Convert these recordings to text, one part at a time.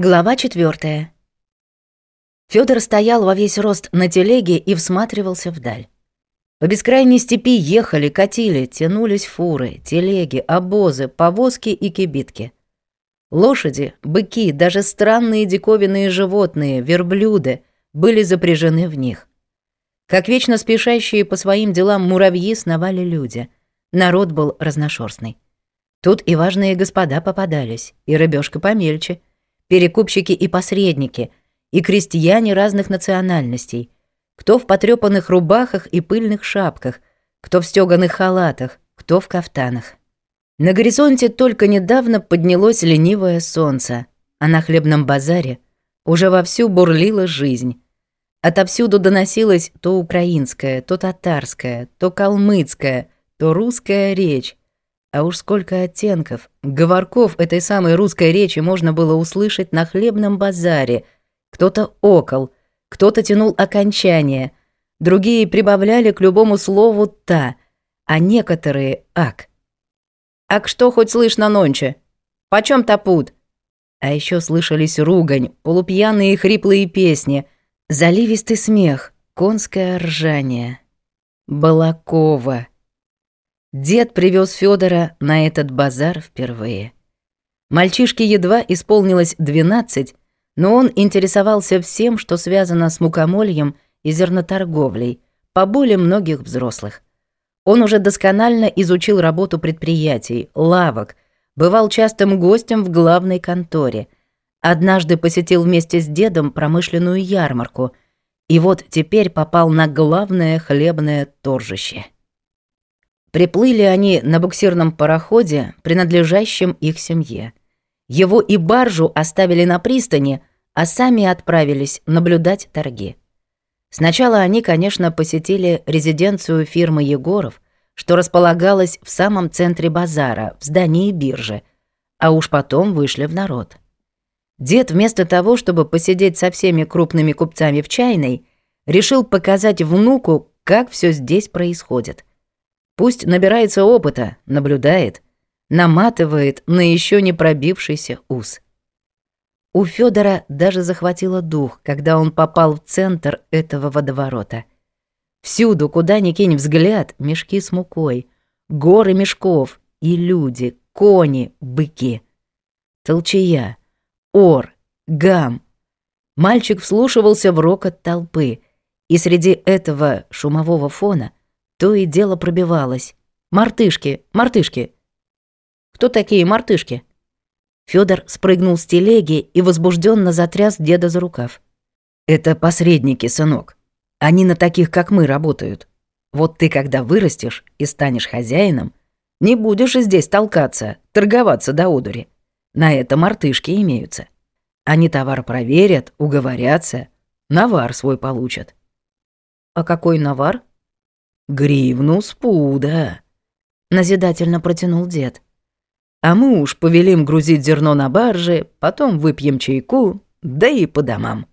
Глава 4. Фёдор стоял во весь рост на телеге и всматривался вдаль. По бескрайней степи ехали, катили, тянулись фуры, телеги, обозы, повозки и кибитки. Лошади, быки, даже странные диковинные животные, верблюды были запряжены в них. Как вечно спешащие по своим делам муравьи сновали люди. Народ был разношерстный. Тут и важные господа попадались, и рыбешка помельче — перекупщики и посредники, и крестьяне разных национальностей, кто в потрепанных рубахах и пыльных шапках, кто в стёганых халатах, кто в кафтанах. На горизонте только недавно поднялось ленивое солнце, а на хлебном базаре уже вовсю бурлила жизнь. Отовсюду доносилась то украинская, то татарская, то калмыцкая, то русская речь, а уж сколько оттенков. Говорков этой самой русской речи можно было услышать на хлебном базаре. Кто-то окол, кто-то тянул окончание, другие прибавляли к любому слову «та», а некоторые «ак». «Ак что хоть слышно нонче? Почем топут?» А еще слышались ругань, полупьяные хриплые песни, заливистый смех, конское ржание. «Балакова». Дед привез Федора на этот базар впервые. Мальчишке едва исполнилось 12, но он интересовался всем, что связано с мукомольем и зерноторговлей, по поболее многих взрослых. Он уже досконально изучил работу предприятий, лавок, бывал частым гостем в главной конторе. Однажды посетил вместе с дедом промышленную ярмарку, и вот теперь попал на главное хлебное торжище. Приплыли они на буксирном пароходе, принадлежащем их семье. Его и баржу оставили на пристани, а сами отправились наблюдать торги. Сначала они, конечно, посетили резиденцию фирмы Егоров, что располагалась в самом центре базара, в здании биржи, а уж потом вышли в народ. Дед вместо того, чтобы посидеть со всеми крупными купцами в чайной, решил показать внуку, как все здесь происходит. Пусть набирается опыта, наблюдает, наматывает на еще не пробившийся ус. У Федора даже захватило дух, когда он попал в центр этого водоворота. Всюду, куда ни кинь взгляд, мешки с мукой, горы мешков и люди, кони, быки. Толчая, ор, гам. Мальчик вслушивался в рокот толпы, и среди этого шумового фона то и дело пробивалось. «Мартышки! Мартышки!» «Кто такие мартышки?» Федор спрыгнул с телеги и возбужденно затряс деда за рукав. «Это посредники, сынок. Они на таких, как мы, работают. Вот ты, когда вырастешь и станешь хозяином, не будешь и здесь толкаться, торговаться до одури. На это мартышки имеются. Они товар проверят, уговорятся, навар свой получат». «А какой навар?» «Гривну спуда, назидательно протянул дед. «А мы уж повелим грузить зерно на барже, потом выпьем чайку, да и по домам».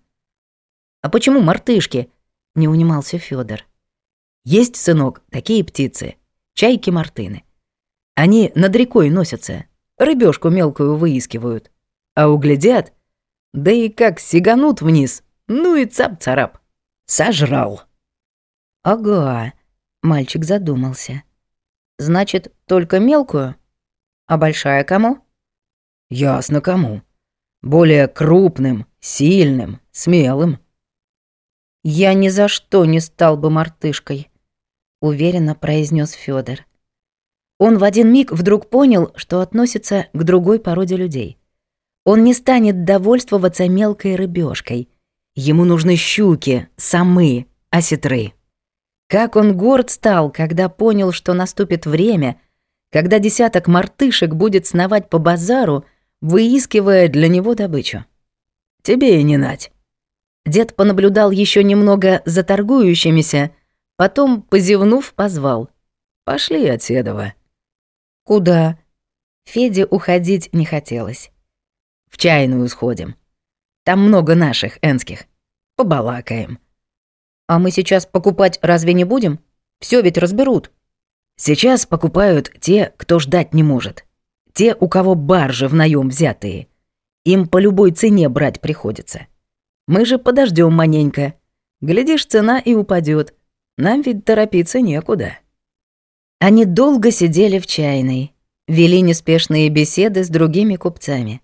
«А почему мартышки?» — не унимался Федор. «Есть, сынок, такие птицы, чайки-мартыны. Они над рекой носятся, рыбешку мелкую выискивают, а углядят, да и как сиганут вниз, ну и цап-царап. Сожрал!» «Ага», Мальчик задумался. «Значит, только мелкую? А большая кому?» «Ясно кому. Более крупным, сильным, смелым». «Я ни за что не стал бы мартышкой», — уверенно произнес Федор. Он в один миг вдруг понял, что относится к другой породе людей. Он не станет довольствоваться мелкой рыбешкой. Ему нужны щуки, самы, осетры. Как он горд стал, когда понял, что наступит время, когда десяток мартышек будет сновать по базару, выискивая для него добычу. «Тебе и не нать». Дед понаблюдал еще немного за торгующимися, потом, позевнув, позвал. «Пошли от Седова». «Куда?» Феде уходить не хотелось. «В чайную сходим. Там много наших, энских. Побалакаем». «А мы сейчас покупать разве не будем? Все ведь разберут». «Сейчас покупают те, кто ждать не может. Те, у кого баржи в наем взятые. Им по любой цене брать приходится. Мы же подождем маленько. Глядишь, цена и упадет. Нам ведь торопиться некуда». Они долго сидели в чайной, вели неспешные беседы с другими купцами.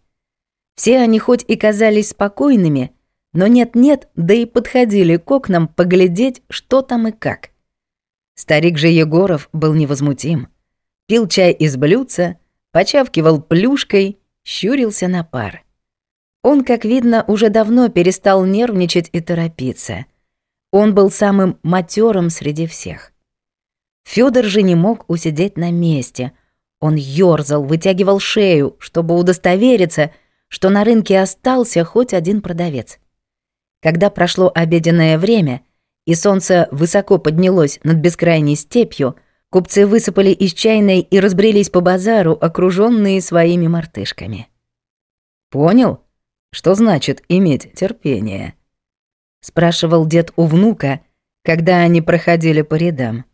Все они хоть и казались спокойными, но нет-нет, да и подходили к окнам поглядеть, что там и как. Старик же Егоров был невозмутим. Пил чай из блюдца, почавкивал плюшкой, щурился на пар. Он, как видно, уже давно перестал нервничать и торопиться. Он был самым матерым среди всех. Фёдор же не мог усидеть на месте. Он ёрзал, вытягивал шею, чтобы удостовериться, что на рынке остался хоть один продавец когда прошло обеденное время, и солнце высоко поднялось над бескрайней степью, купцы высыпали из чайной и разбрелись по базару, окруженные своими мартышками. «Понял, что значит иметь терпение?» — спрашивал дед у внука, когда они проходили по рядам.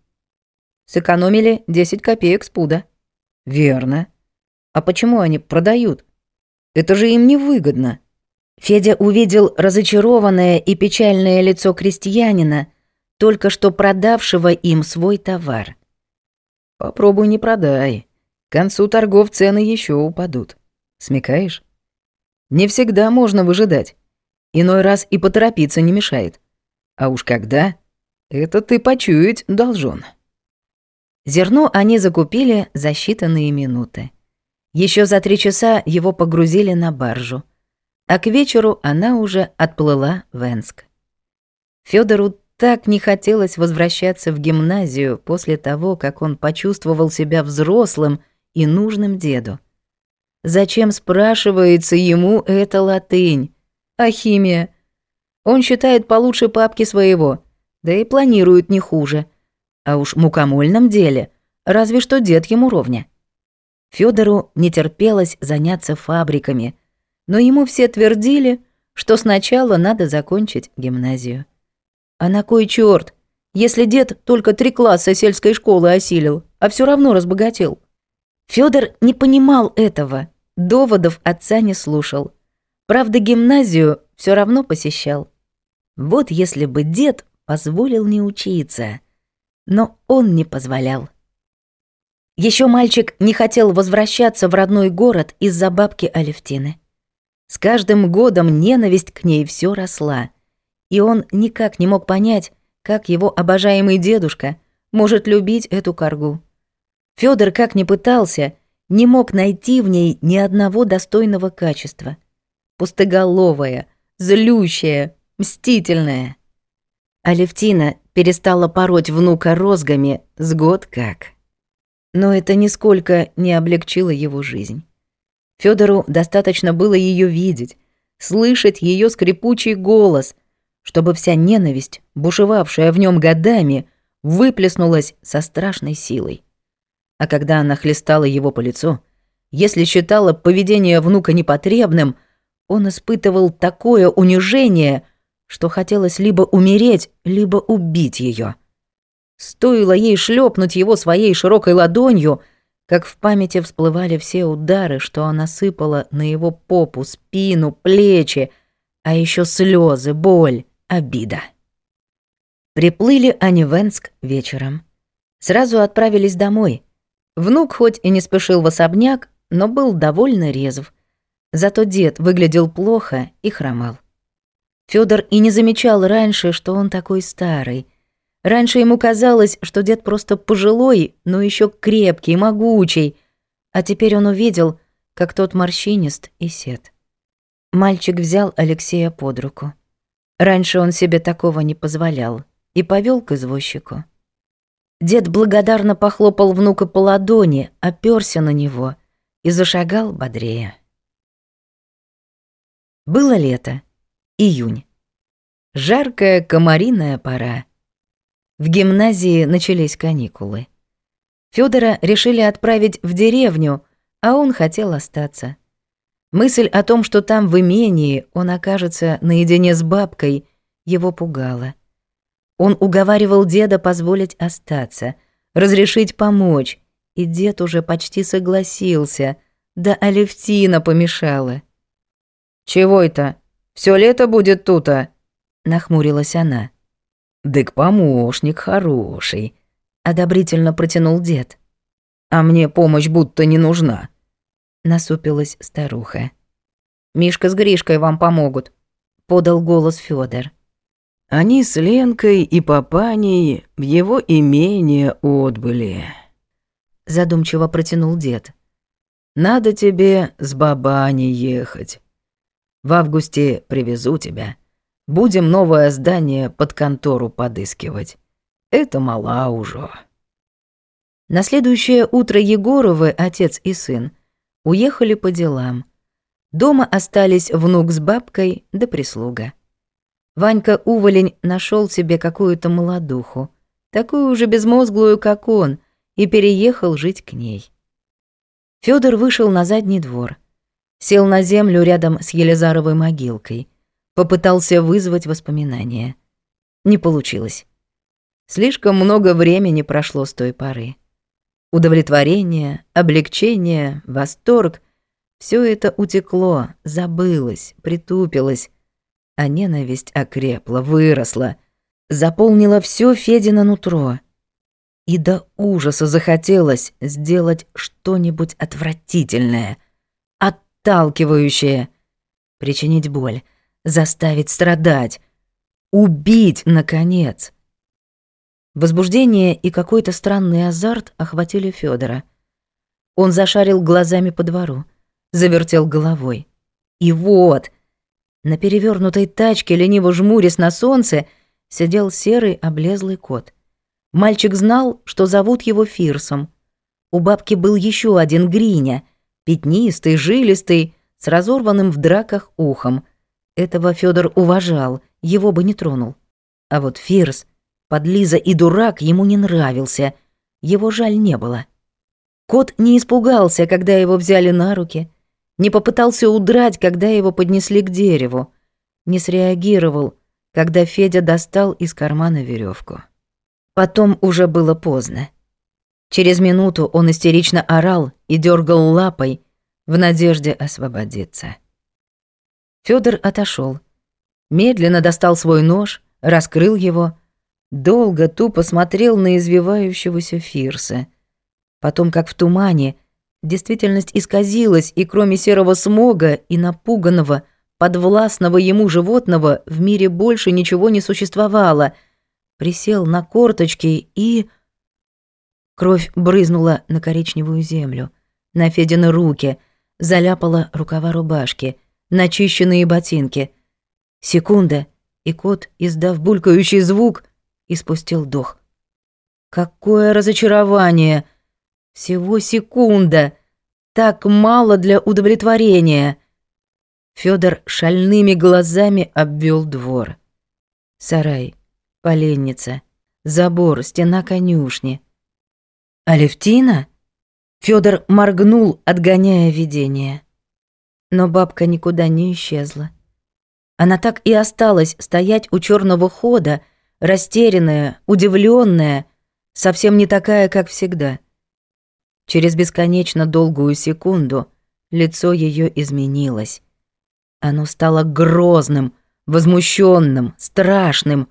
«Сэкономили 10 копеек с пуда». «Верно. А почему они продают? Это же им невыгодно». Федя увидел разочарованное и печальное лицо крестьянина, только что продавшего им свой товар. «Попробуй не продай. К концу торгов цены еще упадут. Смекаешь? Не всегда можно выжидать. Иной раз и поторопиться не мешает. А уж когда? Это ты почуять должен». Зерно они закупили за считанные минуты. Еще за три часа его погрузили на баржу – а к вечеру она уже отплыла в Энск. Фёдору так не хотелось возвращаться в гимназию после того, как он почувствовал себя взрослым и нужным деду. Зачем, спрашивается, ему эта латынь? А химия? Он считает получше папки своего, да и планирует не хуже. А уж мукомольном деле, разве что дед ему ровня. Фёдору не терпелось заняться фабриками — но ему все твердили, что сначала надо закончить гимназию. А на кой черт, если дед только три класса сельской школы осилил, а все равно разбогател? Федор не понимал этого, доводов отца не слушал. Правда, гимназию все равно посещал. Вот если бы дед позволил не учиться, но он не позволял. Еще мальчик не хотел возвращаться в родной город из-за бабки Алевтины. С каждым годом ненависть к ней все росла, и он никак не мог понять, как его обожаемый дедушка может любить эту коргу. Фёдор, как ни пытался, не мог найти в ней ни одного достойного качества. Пустоголовая, злющая, мстительная. Алевтина перестала пороть внука розгами с год как. Но это нисколько не облегчило его жизнь. Федору достаточно было ее видеть, слышать ее скрипучий голос, чтобы вся ненависть, бушевавшая в нем годами, выплеснулась со страшной силой. А когда она хлестала его по лицу, если считала поведение внука непотребным, он испытывал такое унижение, что хотелось либо умереть, либо убить ее. Стоило ей шлепнуть его своей широкой ладонью — как в памяти всплывали все удары, что она сыпала на его попу, спину, плечи, а еще слезы, боль, обида. Приплыли они в Энск вечером. Сразу отправились домой. Внук хоть и не спешил в особняк, но был довольно резв. Зато дед выглядел плохо и хромал. Фёдор и не замечал раньше, что он такой старый — Раньше ему казалось, что дед просто пожилой, но еще крепкий, могучий. А теперь он увидел, как тот морщинист и сед. Мальчик взял Алексея под руку. Раньше он себе такого не позволял и повел к извозчику. Дед благодарно похлопал внука по ладони, оперся на него и зашагал бодрее. Было лето, июнь. Жаркая комариная пора — в гимназии начались каникулы. Федора решили отправить в деревню, а он хотел остаться. Мысль о том, что там в имении он окажется наедине с бабкой, его пугала. Он уговаривал деда позволить остаться, разрешить помочь, и дед уже почти согласился, да Алевтина помешала. «Чего это? Все лето будет тута?» — нахмурилась она. Дык помощник хороший», — одобрительно протянул дед. «А мне помощь будто не нужна», — насупилась старуха. «Мишка с Гришкой вам помогут», — подал голос Федор. Они с Ленкой и Папаней в его имение отбыли. Задумчиво протянул дед. Надо тебе с Бабани ехать. В августе привезу тебя. Будем новое здание под контору подыскивать. Это мала уже. На следующее утро Егоровы, отец и сын, уехали по делам. Дома остались внук с бабкой да прислуга. Ванька Уволень нашел себе какую-то молодуху, такую же безмозглую, как он, и переехал жить к ней. Федор вышел на задний двор, сел на землю рядом с Елизаровой могилкой — Попытался вызвать воспоминания. Не получилось. Слишком много времени прошло с той поры. Удовлетворение, облегчение, восторг — все это утекло, забылось, притупилось, а ненависть окрепла, выросла, заполнила все Федино нутро. И до ужаса захотелось сделать что-нибудь отвратительное, отталкивающее, причинить боль, заставить страдать, убить, наконец. Возбуждение и какой-то странный азарт охватили Федора. Он зашарил глазами по двору, завертел головой. И вот, на перевернутой тачке, лениво жмурясь на солнце, сидел серый облезлый кот. Мальчик знал, что зовут его Фирсом. У бабки был еще один гриня, пятнистый, жилистый, с разорванным в драках ухом, этого Федор уважал, его бы не тронул. А вот Фирс, подлиза и дурак ему не нравился, его жаль не было. Кот не испугался, когда его взяли на руки, не попытался удрать, когда его поднесли к дереву, не среагировал, когда Федя достал из кармана веревку. Потом уже было поздно. Через минуту он истерично орал и дергал лапой в надежде освободиться. Федор отошел. Медленно достал свой нож, раскрыл его, долго тупо смотрел на извивающегося Фирса. Потом, как в тумане, действительность исказилась, и кроме серого смога и напуганного, подвластного ему животного в мире больше ничего не существовало. Присел на корточки и... Кровь брызнула на коричневую землю, на Федины руки, заляпала рукава рубашки — начищенные ботинки. Секунда, и кот, издав булькающий звук, испустил дух. Какое разочарование! Всего секунда! Так мало для удовлетворения! Фёдор шальными глазами обвёл двор. Сарай, поленница, забор, стена конюшни. «Алевтина?» Фёдор моргнул, отгоняя видение. Но бабка никуда не исчезла. Она так и осталась стоять у черного хода, растерянная, удивленная, совсем не такая, как всегда. Через бесконечно долгую секунду лицо ее изменилось. Оно стало грозным, возмущенным, страшным.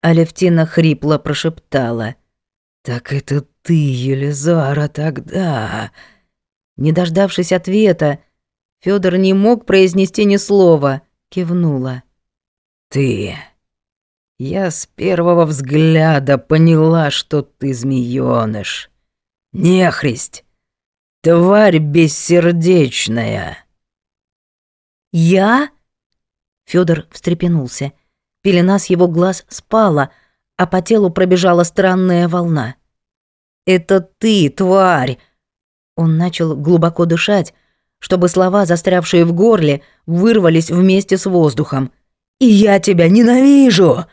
Алевтина хрипло прошептала. «Так это ты, Елизара, тогда...» Не дождавшись ответа, Федор не мог произнести ни слова, кивнула. «Ты...» «Я с первого взгляда поняла, что ты змеёныш. Нехристь! Тварь бессердечная!» «Я?» Федор встрепенулся. Пелена с его глаз спала, а по телу пробежала странная волна. «Это ты, тварь!» Он начал глубоко дышать, чтобы слова, застрявшие в горле, вырвались вместе с воздухом. «И я тебя ненавижу!»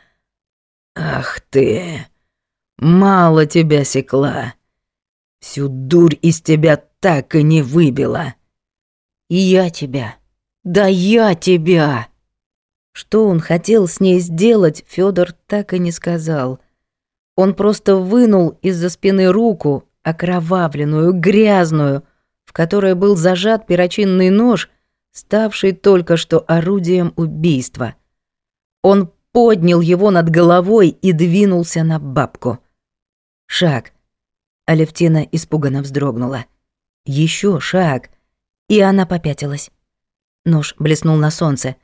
«Ах ты! Мало тебя секла! Всю дурь из тебя так и не выбила!» «И я тебя! Да я тебя!» Что он хотел с ней сделать, Фёдор так и не сказал. Он просто вынул из-за спины руку, окровавленную, грязную, которой был зажат перочинный нож, ставший только что орудием убийства. Он поднял его над головой и двинулся на бабку. Шаг. Алевтина испуганно вздрогнула. Еще шаг. И она попятилась. Нож блеснул на солнце.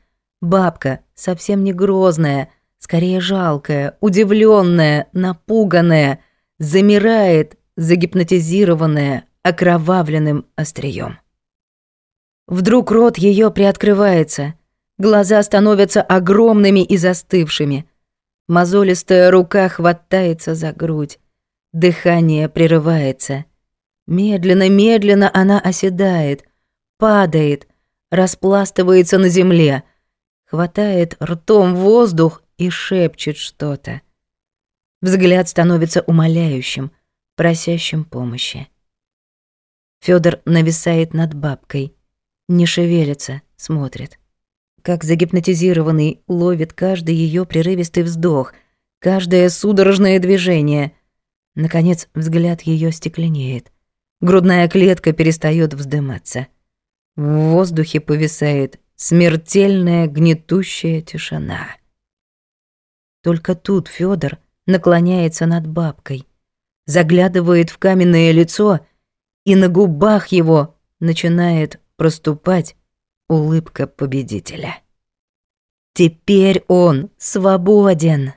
Бабка, совсем не грозная, скорее жалкая, удивленная, напуганная, замирает, загипнотизированная, окровавленным острием. Вдруг рот ее приоткрывается, глаза становятся огромными и застывшими. Мозолистая рука хватается за грудь, дыхание прерывается. Медленно-медленно она оседает, падает, распластывается на земле, хватает ртом воздух и шепчет что-то. Взгляд становится умоляющим, просящим помощи. Федор нависает над бабкой. Не шевелится, смотрит. Как загипнотизированный, ловит каждый ее прерывистый вздох, каждое судорожное движение. Наконец, взгляд ее стекленеет. Грудная клетка перестает вздыматься. В воздухе повисает смертельная гнетущая тишина. Только тут Федор наклоняется над бабкой, заглядывает в каменное лицо — и на губах его начинает проступать улыбка победителя. Теперь он свободен.